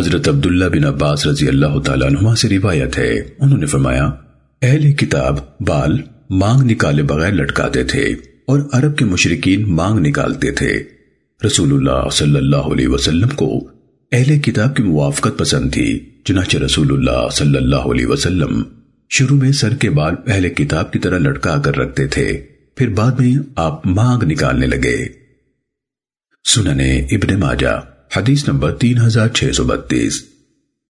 حضرت عبداللہ بن عباس رضی اللہ تعالیٰ عنہ سے روایت ہے۔ انہوں نے فرمایا، اہل کتاب بال مانگ نکالے بغیر لٹکاتے تھے اور عرب کے مشرقین مانگ نکالتے تھے۔ رسول اللہ صلی اللہ علیہ وسلم کو اہل کتاب کی موافقت پسند تھی، چنانچہ رسول اللہ صلی اللہ علیہ وسلم شروع میں سر کے بال اہل کتاب کی طرح لٹکا کر رکھتے تھے، پھر بعد میں آپ مانگ نکالنے لگے۔ سننے ابن ماجہ۔ حدیث نمبر تین ہزار چھ سو بتیس۔